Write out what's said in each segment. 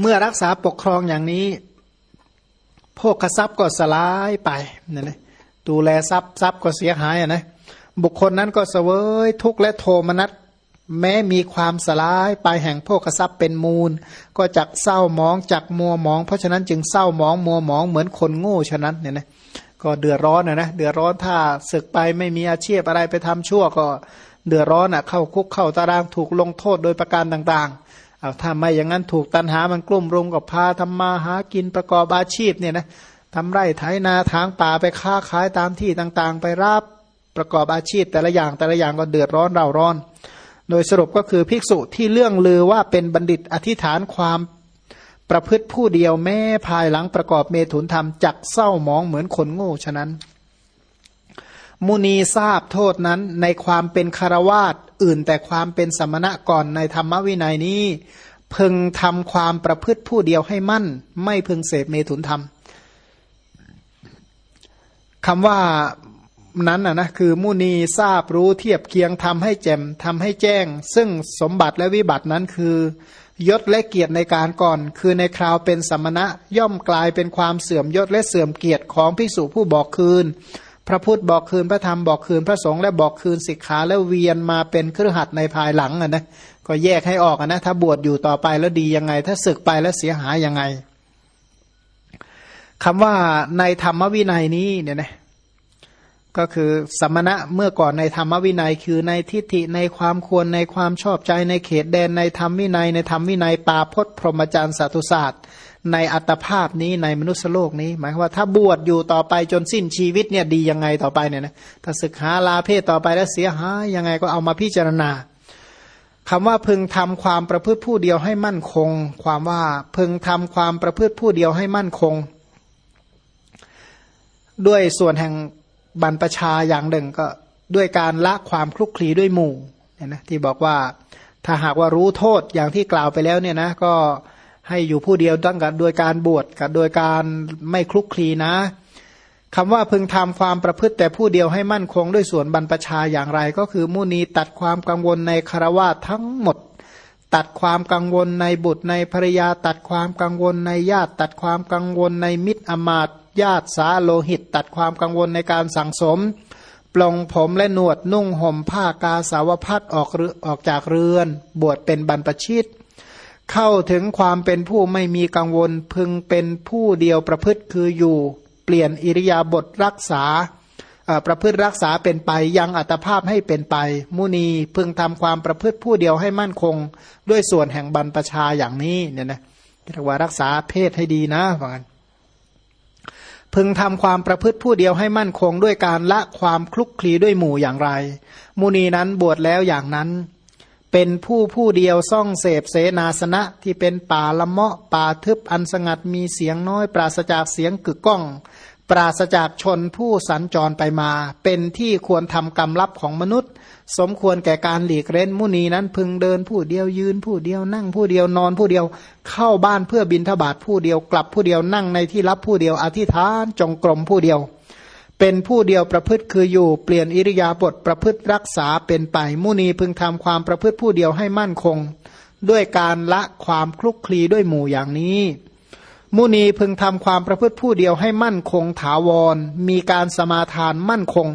เมื่อรักษาปกครองอย่างนี้โภคทรัพย์ก็สลายไปนี่นะดูแลทรัพย์ทรัพย์ก็เสียหายอะนะบุคคลนั้นก็เสวยทุกข์และโทมนัสแม้มีความสลายไปแห่งโภคทรัพย์เป็นมูล ก็จักเศร้ามองจักมัวมอง เพราะฉะนั้นจึงเศร้ามองมัวมองเหมือนคนโง่ฉะนั้นเนี่ยนะก็เดือดร้อนนะนะเดือดร้อนถ้าศึกไปไม่มีอาชีพอะไรไปทำชั่วก็เดือดร้อนอะเข้าคุกเข้าตารางถูกลงโทษโดยประการต่างๆ เอาถ้าไม่อย่างนั้นถูกตันหามันกลุ่มรุมกับพาทำมาหากินประกอบอาชีพเนี่ยนะทำไร่ไถนาทางป่าไปค้าขายตามที่ต่างๆ ไปรับประกอบอาชีพ แต่ละอย่างแต่ละอย่างก็เดือดร้อนเราร้อน โดยสรุปก็คือภิกษุที่เรื่องลือว่าเป็นบัณฑิตอธิษฐานความประพฤติผู้เดียวแม้ภายหลังประกอบเมถุนธรรมจักเศร้ามองเหมือนคนโง่ฉะนั้น มุนีทราบโทษนั้นในความเป็นคารวาสอื่นแต่ความเป็นสมณะก่อนในธรรมวินัยนี้ พึงทำความประพฤติผู้เดียวให้มั่น ไม่พึงเสพเมถุนธรรมคำว่านั้นนะนะคือมุนีทราบรู้เทียบเคียงทำให้แจ่มทำให้แจ้ง ซึ่งสมบัติและวิบัตินั้นคือยศและเกียรติในการก่อน คือในคราวเป็นสมณะย่อมกลายเป็นความเสื่อมยศและเสื่อมเกียรติของภิกษุผู้บอกคืน พระพุทธบอกคืนพระธรรมบอกคืนพระสงฆ์และบอกคืนสิกขาและเวียนมาเป็นเครือขัดในภายหลังอะนะก็แยกให้ออกนะถ้าบวชอยู่ต่อไปแล้วดียังไง ถ้าศึกไปแล้วเสียหายยังไงคำว่าในธรรมวินัยนี้เนี่ยนะก็คือสมณะเมื่อก่อนในธรรมวินัย คือในทิฏฐิในความควรในความชอบใจในเขตแดนในธรรมวินัย ในธรรมวินัยปาพจน์พรหมจารย์สัตุศาสตร์ ในอัตภาพนี้ในมนุษยโลกนี้ หมายว่าถ้าบวชอยู่ต่อไปจนสิ้นชีวิตเนี่ยดียังไงต่อไปเนี่ยนะถ้าศึกหาลาเพศต่อไปแล้วเสียหายยังไงก็เอามาพิจารณาคำว่าพึงทำความประพฤติผู้เดียวให้มั่นคง ความว่าพึงทำความประพฤติผู้เดียวให้มั่นคง ด้วยส่วนแห่งบรรพชาอย่างหนึ่งก็ด้วยการละความคลุกคลีด้วยหมู่เนี่ยนะที่บอกว่าถ้าหากว่ารู้โทษอย่างที่กล่าวไปแล้วเนี่ยนะก็ ให้อยู่ผู้เดียวตั้งกับโดยการบวชกับโดยการไม่คลุกคลีนะคำว่าพึงทำความประพฤติแต่ผู้เดียวให้มั่นคงด้วยส่วนบรรพชาอย่างไร ก็คือมุนีตัดความกังวลในคารวะทั้งหมด ตัดความกังวลในบุตรในภรยา ตัดความกังวลในญาติ ตัดความกังวลในมิตรอมาตญาติสาโลหิต ตัดความกังวลในการสั่งสม ปลงผมและหนวดนุ่งห่มผ้ากาสาวพัดออกออกจากเรือน บวชเป็นบรรพชิต เข้าถึงความเป็นผู้ไม่มีกังวลพึงเป็นผู้เดียวประพฤติคืออยู่ เปลี่ยนอิริยาบถรักษาประพฤติรักษาเป็นไปยังอัตภาพให้เป็นไป มุนีพึงทำความประพฤติผู้เดียวให้มั่นคง ด้วยส่วนแห่งบรรพชาอย่างนี้เนี่ยนะเรียกว่ารักษาเพศให้ดีนะฟังกันพึงทำความประพฤติผู้เดียวให้มั่นคงด้วยการละความคลุกคลีด้วยหมู่อย่างไร มุนีนั้นบวชแล้วอย่างนั้น เป็นผู้ผู้เดียวซ่องเสพเสนาสนะที่เป็นป่าละเมาะป่าทึบอันสงัดมีเสียงน้อย ปราศจากเสียงกึกก้อง ปราศจากชนผู้สัญจรไปมา เป็นที่ควรทำกรรมลับของมนุษย์ สมควรแก่การหลีกเล่นมุนีนั้นพึงเดินผู้เดียวยืนผู้เดียวนั่งผู้เดียวนอนผู้เดียวเข้าบ้านเพื่อบินทบาทผู้เดียวกลับผู้เดียวนั่งในที่รับผู้เดียวอธิษฐานจงกรมผู้เดียว เป็นผู้เดียวประพฤติคืออยู่เปลี่ยนอิริยาบถประพฤติรักษาเป็นไปมุนีพึงทำความประพฤติผู้เดียวให้มั่นคง ด้วยการละความคลุกคลีด้วยหมู่อย่างนี้ มุนีพึงทำความประพฤติผู้เดียวให้มั่นคงถาวร มีการสมาทานมั่นคง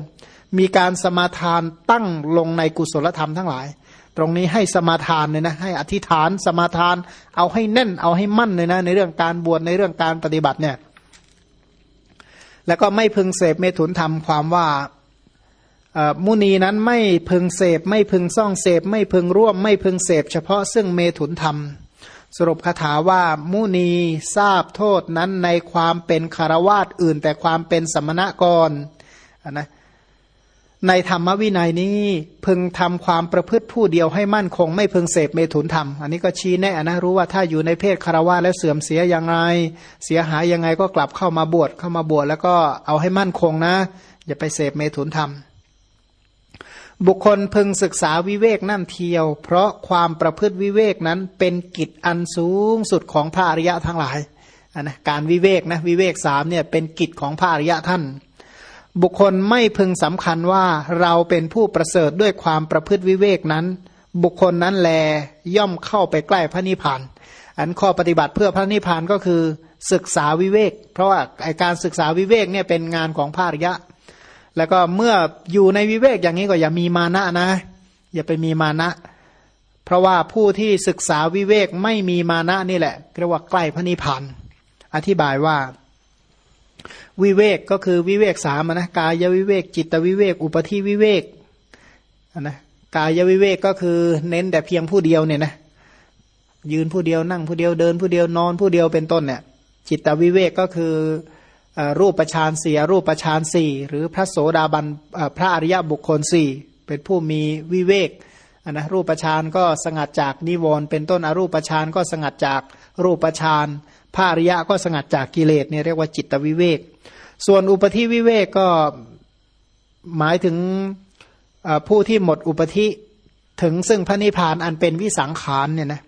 มีการสมาทานตั้งลงในกุศลธรรมทั้งหลาย ตรงนี้ให้สมาทานเลยนะให้อธิษฐานสมาทาน เอาให้แน่นเอาให้มั่นเลยนะในเรื่องการบวชในเรื่องการปฏิบัติเนี่ย แล้วก็ไม่พึงเสพเมถุนธรรมความว่ามุนีนั้นไม่พึงเสพไม่พึงซ่องเสพไม่พึงร่วม ไม่พึงเสพเฉพาะซึ่งเมถุนธรรม สรุปคาถาว่ามุนีทราบโทษนั้นในความเป็นคารวาสอื่น แต่ความเป็นสมณะก่อนนะ ในธรรมวินัยนี้พึงทำความประพฤติผู้เดียวให้มั่นคง ไม่พึงเสพเมถุนธรรม อันนี้ก็ชี้แน่นะรู้ว่าถ้าอยู่ในเพศคารวะแล้วเสื่อมเสียยังไง เสียหายยังไงก็กลับเข้ามาบวชเข้ามาบวชแล้วก็เอาให้มั่นคงนะ อย่าไปเสพเมถุนธรรม บุคคลพึงศึกษาวิเวกนั่นเทียว เพราะความประพฤติวิเวกนั้นเป็นกิจอันสูงสุดของพระอริยะทั้งหลายนะการวิเวกนะวิเวกสามเนี่ยเป็นกิจของพระอริยะท่าน บุคคลไม่พึงสำคัญว่าเราเป็นผู้ประเสริฐด้วยความประพฤติวิเวกนั้น บุคคลนั้นแลย่อมเข้าไปใกล้พระนิพพาน อันข้อปฏิบัติเพื่อพระนิพพานก็คือศึกษาวิเวก เพราะว่าการศึกษาวิเวกเนี่ยเป็นงานของพระอริยะ แล้วก็เมื่ออยู่ในวิเวกอย่างนี้ก็อย่ามีมานะนะ อย่าไปมีมานะ เพราะว่าผู้ที่ศึกษาวิเวกไม่มีมานะนี่แหละเรียกว่าใกล้พระนิพพานอธิบายว่า วิเวกก็คือวิเวกสามนะกายวิเวกจิตวิเวกอุปธิวิเวกนะกายวิเวกก็คือเน้นแต่เพียงผู้เดียวเนี่ยนะยืนผู้เดียวนั่งผู้เดียวเดินผู้เดียวนอนผู้เดียวเป็นต้นเนี่ยจิตวิเวกก็คือรูปประชานสี่รูปประชานสี่หรือพระโสดาบันพระอริยบุคคลสี่เป็นผู้มีวิเวกนะรูปประชานก็สงัดจากนิวรณ์เป็นต้นอรูปประชานก็สงัดจากรูปประชาน พระอริยะก็สงัดจากกิเลสเนี่ยเรียกว่าจิตวิเวก ส่วนอุปธิวิเวกก็หมายถึงผู้ที่หมดอุปธิถึงซึ่งพระนิพพานอันเป็นวิสังขารเนี่ยนะ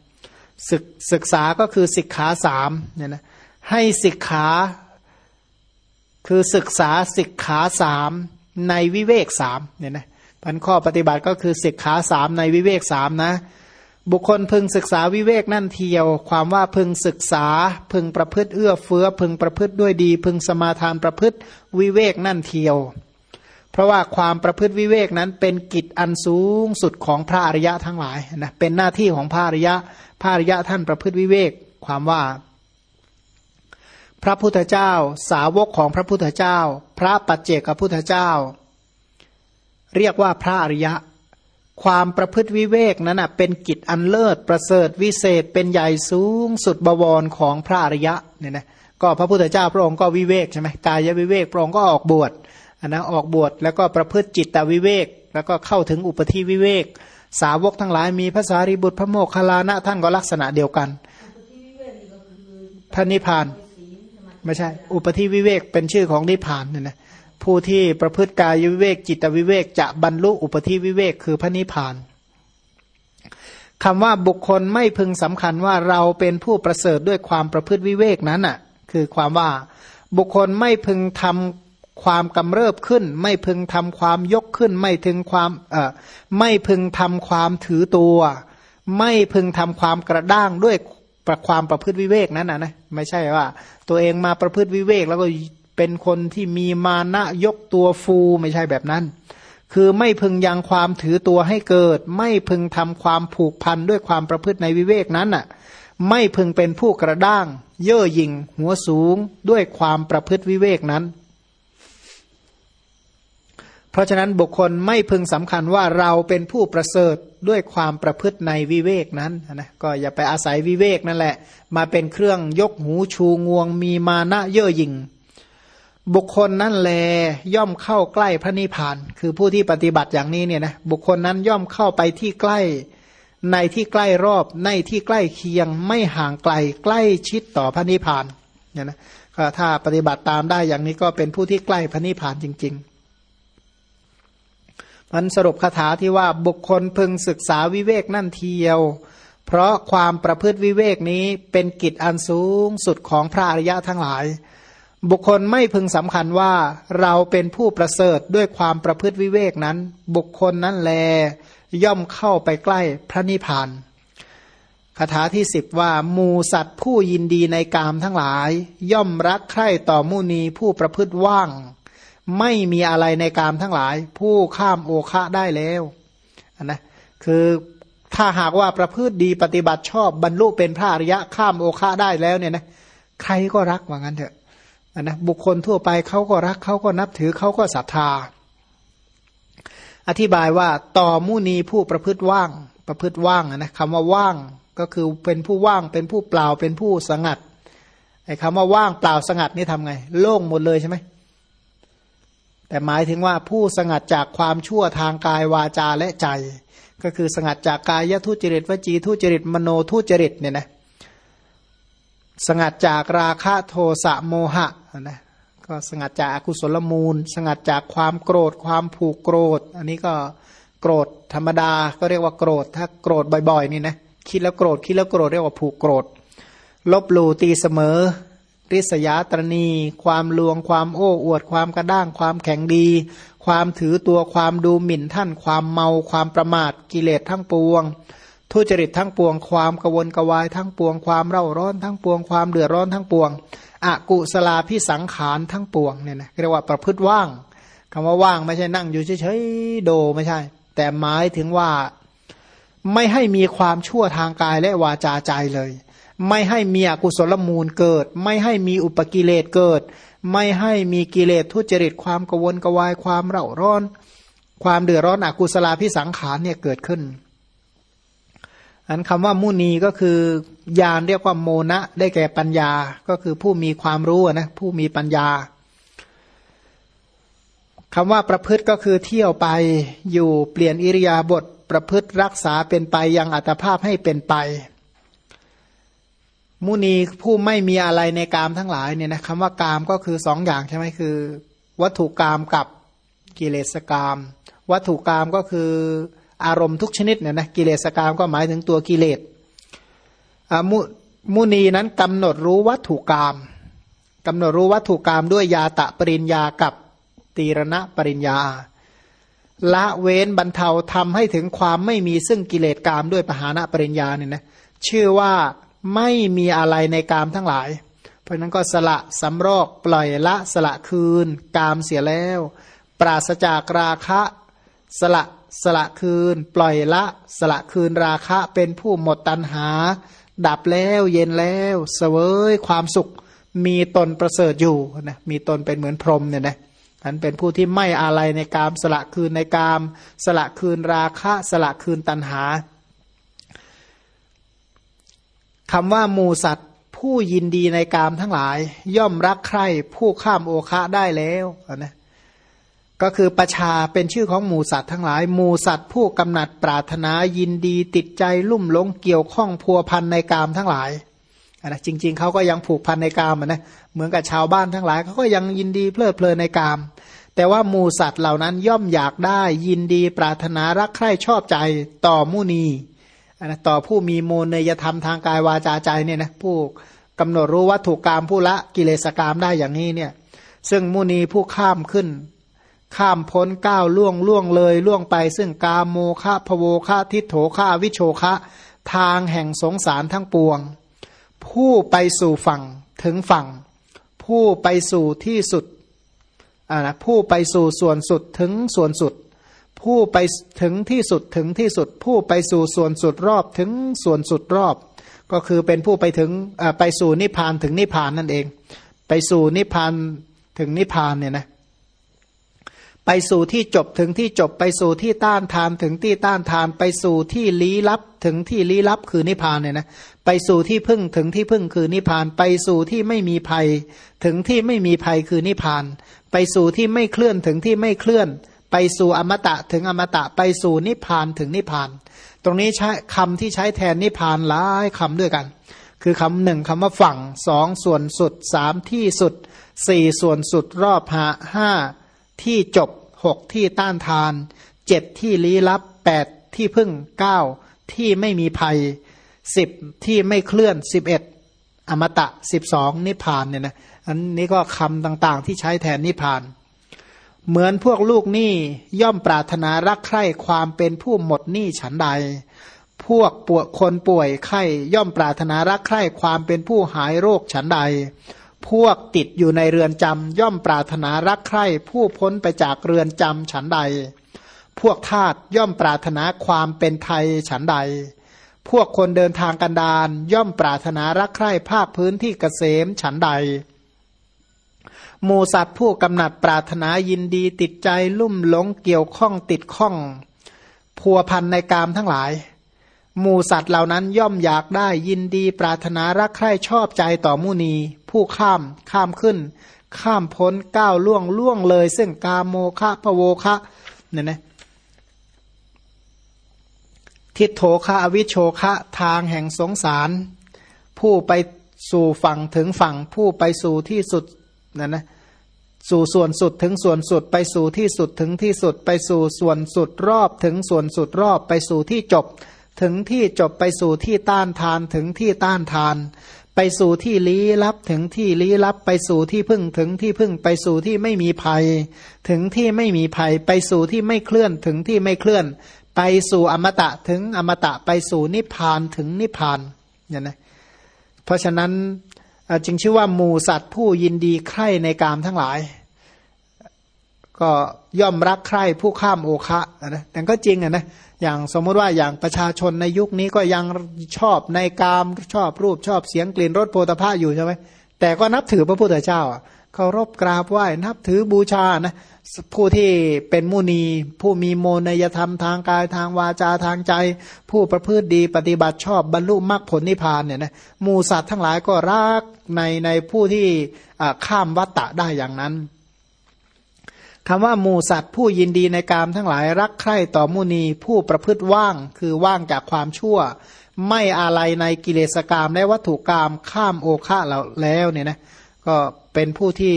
ศึกศึกษาก็คือสิกขาสามเนี่ยนะให้สิกขาคือศึกษาสิกขาสามในวิเวกสามเนี่ยนะพันข้อปฏิบัติก็คือสิกขาสามในวิเวกสามนะ บุคคลพึงศึกษาวิเวกนั่นเทียว ความว่าพึงศึกษา พึงประพฤติเอื้อเฟื้อ พึงประพฤติด้วยดี พึงสมาทานประพฤติวิเวกนั่นเทียว เพราะว่าความประพฤติวิเวกนั้นเป็นกิจอันสูงสุดของพระอริยะทั้งหลายนะเป็นหน้าที่ของพระอริยะพระอริยะท่านประพฤติวิเวก ความว่า พระพุทธเจ้า สาวกของพระพุทธเจ้า พระปัจเจกพุทธเจ้า เรียกว่าพระอริยะ ความประพฤติวิเวกนั้นเป็นกิจอันเลิศประเสริฐวิเศษเป็นใหญ่สูงสุดบวรของพระอริยะเนี่ยนะก็พระพุทธเจ้าพระองค์ก็วิเวกใช่ไหมกายวิเวกพระองค์ก็ออกบวชนนะออกบวชแล้วก็ประพฤติจิตตวิเวก แล้วก็เข้าถึงอุปธิวิเวก สาวกทั้งหลายมีภาษาริบุตรพระโมคคัลลานะท่านก็ลักษณะเดียวกันพระนิพพานไม่ใช่ อุปธิวิเวกเป็นชื่อของนิพพานเนี่ยนะ ผู้ที่ประพฤติกายวิเวกจิตวิเวกจะบรรลุอุปธิวิเวกคือพระนิพพานคำว่าบุคคลไม่พึงสำคัญว่าเราเป็นผู้ประเสริฐด้วยความประพฤติวิเวกนั้นอะ คือความว่าบุคคลไม่พึงทำความกำเริบขึ้น ไม่พึงทำความยกขึ้น ไม่ถึงความเอ่อไม่พึงทำความถือตัว ไม่พึงทำความกระด้างด้วยประความประพฤติวิเวกนั้นนะนะไม่ใช่ว่า ตัวเองมาประพฤติวิเวกแล้วก็ เป็นคนที่มีมานะยกตัวฟูไม่ใช่แบบนั้น คือไม่พึงยังความถือตัวให้เกิด ไม่พึงทำความผูกพันด้วยความประพฤติในวิเวกนั้นน่ะ ไม่พึงเป็นผู้กระด้าง เย่อหยิ่ง หัวสูงด้วยความประพฤติวิเวกนั้น เพราะฉะนั้นบุคคลไม่พึงสำคัญว่าเราเป็นผู้ประเสริฐด้วยความประพฤติในวิเวกนั้นนะก็อย่าไปอาศัยวิเวกนั่นแหละ มาเป็นเครื่องยกหูชูงวงมีมานะเย่อหยิ่ง บุคคลนั้นแลย่อมเข้าใกล้พระนิพพาน คือผู้ที่ปฏิบัติอย่างนี้เนี่ยนะบุคคลนั้นย่อมเข้าไปที่ใกล้ ในที่ใกล้รอบในที่ใกล้เคียงไม่ห่างไกล ใกล้ชิดต่อพระนิพพานเนี่ยนะก็ถ้าปฏิบัติตามได้อย่างนี้ก็เป็นผู้ที่ใกล้พระนิพพานจริง ๆ มันสรุปคาถาที่ว่าบุคคลพึงศึกษาวิเวกนั่นเทียว เพราะความประพฤติวิเวกนี้เป็นกิจอันสูงสุดของพระอริยะทั้งหลาย บุคคลไม่พึงสำคัญว่าเราเป็นผู้ประเสริฐด้วยความประพฤติวิเวกนั้น บุคคลนั้นแล ย่อมเข้าไปใกล้พระนิพพานคาถาที่สิบว่ามูสัตว์ผู้ยินดีในกามทั้งหลาย ย่อมรักใคร่ต่อมุนีผู้ประพฤติว่าง ไม่มีอะไรในกามทั้งหลาย ผู้ข้ามโอคะได้แล้วนนะคือถ้าหากว่าประพฤติดีปฏิบัติชอบบรรลุเป็นพระอริยะข้ามโอคะได้แล้วเนี่ยนะใครก็รักว่างั้นเถอะ นะบุคคลทั่วไปเขาก็รักเขาก็นับถือเขาก็ศรัทธา อธิบายว่าต่อมุนีผู้ประพฤติว่าง ประพฤติว่างนะคำว่าว่างก็คือเป็นผู้ว่างเป็นผู้เปล่าเป็นผู้สงัดไอ้คำว่าว่างเปล่าสงัดนี่ทำไง โล่งหมดเลยใช่ไหมแต่หมายถึงว่าผู้สงัดจากความชั่วทางกายวาจาและใจ ก็คือสงัดจากกายทุจริตวจีทุจริตมโนทุจริตเนี่ยนะสงัดจากราคะโทสะโมหะ นะก็สงัดจากอากุศลมูล สงัดจากความโกรธความผูกโกรธ อันนี้ก็โกรธธรรมดาก็เรียกว่าโกรธ ถ้าโกรธบ่อยๆนี่นะคิดแล้วโกรธคิดแล้วโกรธเรียกว่าผูกโกรธ ลบหลู่ตีเสมอริษยาตรณี ความลวงความโอ้อวดความกระด้าง ความแข็งดี ความถือตัวความดูหมิ่นท่าน ความเมาความประมาทกิเลสทั้งปวง ทุจริตทั้งปวง ความกวนกวายทั้งปวง ความเร่าร้อนทั้งปวง ความเดือดร้อนทั้งปวง อกุศลาพิสังขารทั้งปวงเนี่ยนะเรียกว่าประพฤติว่างคำว่าว่างไม่ใช่นั่งอยู่เฉยๆโดไม่ใช่ แต่หมายถึงว่าไม่ให้มีความชั่วทางกายและวาจาใจเลย ไม่ให้มีอกุศลมูลเกิด ไม่ให้มีอุปกิเลสเกิด ไม่ให้มีกิเลสทุจริตความกวนกวายความเร่าร้อน ความเดือดร้อนอกุศลาพิสังขารเนี่ยเกิดขึ้น อันคำว่ามุนีก็คือญาณเรียกว่าโมนะได้แก่ปัญญา ก็คือผู้มีความรู้นะผู้มีปัญญาคำว่าประพฤติก็คือเที่ยวไปอยู่เปลี่ยนอิริยาบถประพฤติรักษาเป็นไปยังอัตภาพให้เป็นไป มุนีผู้ไม่มีอะไรในกามทั้งหลายเนี่ยนะคำว่ากามก็คือสองอย่างใช่ไหมคือ วัตถุกามกับกิเลสกาม วัตถุกามก็คือ อารมณ์ทุกชนิดเนี่ยนะกิเลสกามก็หมายถึงตัวกิเลสมมุนีนั้นกำหนดรู้วัตถุกามกำหนดรู้วัตถุกามด้วยยาตะปริญญากับตีรณะปริญญา ละเว้นบรรเทาทำให้ถึงความไม่มีซึ่งกิเลสกามด้วยปหานะปริญญาเนี่ยนะชื่อว่าไม่มีอะไรในกามทั้งหลาย เพราะนั้นก็สละสำรอกปล่อยละสละคืน กามเสียแล้ว ปราศจากราคะสละ สละคืน ปล่อยละสละคืนราคะเป็นผู้หมดตัณหา ดับแล้วเย็นแล้วเสวยความสุข มีตนประเสริฐอยู่นะมีตนเป็นเหมือนพรหมเนี่ยนะอันเป็นผู้ที่ไม่อะไรในกามสละคืนในกาม สละคืนราคะ สละคืนตัณหาคำว่ามูสัตว์ผู้ยินดีในกามทั้งหลาย ย่อมรักใคร่ผู้ข้ามโอคะได้แล้วนะ ก็คือประชาเป็นชื่อของหมูสัตว์ทั้งหลายหมูสัตว์ผู้กำหนัดปรารถนายินดีติดใจลุ่มหลงเกี่ยวข้องพัวพันในกามทั้งหลายนะจริง ๆเขาก็ยังผูกพันในกามนะเหมือนกับชาวบ้านทั้งหลายเขาก็ยังยินดีเพลิดเพลินในกาม แต่ว่าหมูสัตว์เหล่านั้นย่อมอยากได้ยินดีปรารถนารักใคร่ชอบใจต่อมุนีนะต่อผู้มีโมนยธรรมทางกายวาจาใจเนี่ยนะผู้กำหนดรู้วัตถุกรรมผู้ละกิเลสกรรมได้อย่างนี้เนี่ยซึ่งมุนีผู้ข้ามขึ้น ข้ามพ้นก้าวล่วงล่วงเลยล่วงไป ซึ่งกาโมฆะพโวฆะทิโถฆะวิโชฆะทางแห่งสงสารทั้งปวง ผู้ไปสู่ฝั่งถึงฝั่ง ผู้ไปสู่ที่สุดอ่านะผู้ไปสู่ส่วนสุดถึงส่วนสุด ผู้ไปถึงที่สุดถึงที่สุด ผู้ไปสู่ส่วนสุดรอบถึงส่วนสุดรอบ ก็คือเป็นผู้ไปถึงไปสู่นิพพานถึงนิพพานนั่นเอง ไปสู่นิพพานถึงนิพพานเนี่ยนะ ไปสู่ที่จบถึงที่จบไปสู่ที่ต้านทานถึงที่ต้านทานไปสู่ที่ลี้ลับถึงที่ลี้ลับคือนิพพานเนี่ยนะไปสู่ที่พึ่งถึงที่พึ่งคือนิพพานไปสู่ที่ไม่มีภัย ถึงที่ไม่มีภัยคือนิพพาน ไปสู่ที่ไม่เคลื่อนถึงที่ไม่เคลื่อน ไปสู่อมตะถึงอมตะไปสู่นิพพานถึงนิพพาน ตรงนี้ใช้คำที่ใช้แทนนิพพานหลายคำด้วยกัน คือคำหนึ่งคำว่าฝั่งสองส่วนสุดสามที่สุดสี่ส่วนสุดรอบหาห้า ที่จบหกที่ต้านทานเจ็ดที่ลี้ลับแปดที่พึ่งเก้าที่ไม่มีภัยสิบที่ไม่เคลื่อนสิบเอ็ดอมตะสิบสองนิพพานเนี่ยนะอันนี้ก็คำต่างๆ ที่ใช้แทนนิพพาน เหมือนพวกลูกหนี้ย่อมปรารถนารักใคร่ความเป็นผู้หมดหนี้ฉันใด พวกปวดคนป่วยไข้ย่อมปรารถนารักใคร่ความเป็นผู้หายโรคฉันใด พวกติดอยู่ในเรือนจำย่อมปรารถนารักใคร่ผู้พ้นไปจากเรือนจำฉันใด พวกทาตย่อมปรารถนาความเป็นไทยฉันใด พวกคนเดินทางกันดารย่อมปรารถนารักใคร่ภาคพื้นที่เกษมฉันใดหมูสัตว์ผู้กำหนัดปรารถนายินดีติดใจลุ่มหลงเกี่ยวข้องติดข้องพัวพันในกามทั้งหลายหมูสัตว์เหล่านั้นย่อมอยากได้ยินดีปรารถนารักใคร่ชอบใจต่อมุนี ผู้ข้ามข้ามขึ้น ข้ามพ้นก้าวล่วงล่วงเลย ซึ่งกาโมคะพะโวคะเนี่ยนะทิโถคะอวิโชคะทางแห่งสงสาร ผู้ไปสู่ฝั่งถึงฝั่ง ผู้ไปสู่ที่สุดนั่นนะสู่ส่วนสุดถึงส่วนสุดไปสู่ที่สุดถึงที่สุดไปสู่ส่วนสุดรอบถึงส่วนสุดรอบไปสู่ที่จบ ถึงที่จบไปสู่ที่ต้านทานถึงที่ต้านทาน ไปสู่ที่ลี้ลับถึงที่ลี้ลับ ไปสู่ที่พึ่งถึงที่พึ่ง ไปสู่ที่ไม่มีภัย ถึงที่ไม่มีภัย ไปสู่ที่ไม่เคลื่อนถึงที่ไม่เคลื่อน ไปสู่อมตะถึงอมตะไปสู่นิพพานถึงนิพพานเนี่ยนะเพราะฉะนั้นจึงชื่อว่าหมูสัตว์ผู้ยินดีใคร่ในกามทั้งหลาย ก็ย่อมรักใคร่ผู้ข้ามโอคะนะแต่ก็จริงอะนะอย่างสมมติว่าอย่างประชาชนในยุคนี้ก็ยังชอบในกามชอบรูปชอบเสียงกลิ่นรสโพธภาอยู่ใช่ไหมแต่ก็นับถือพระพุทธเจ้าอะเคารพกราบไหว้นับถือบูชานะผู้ที่เป็นมุนี ผู้มีโมนยธรรมทางกายทางวาจาทางใจ ผู้ประพฤติดีปฏิบัติชอบบรรลุมรรคผลนิพพานเนี่ยนะมูสัตว์ทั้งหลายก็รักในในผู้ที่ข้ามวัตตะได้อย่างนั้น คำว่ามูสัตว์ผู้ยินดีในกามทั้งหลายรักใคร่ต่อมุนีผู้ประพฤติว่างคือว่างจากความชั่ว ไม่อะไรในกิเลสกามและวัตถุกามข้ามโอฆะแล้วเนี่ยนะก็เป็นผู้ที่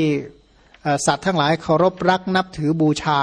สัตว์ทั้งหลายเคารพรักนับถือบูชา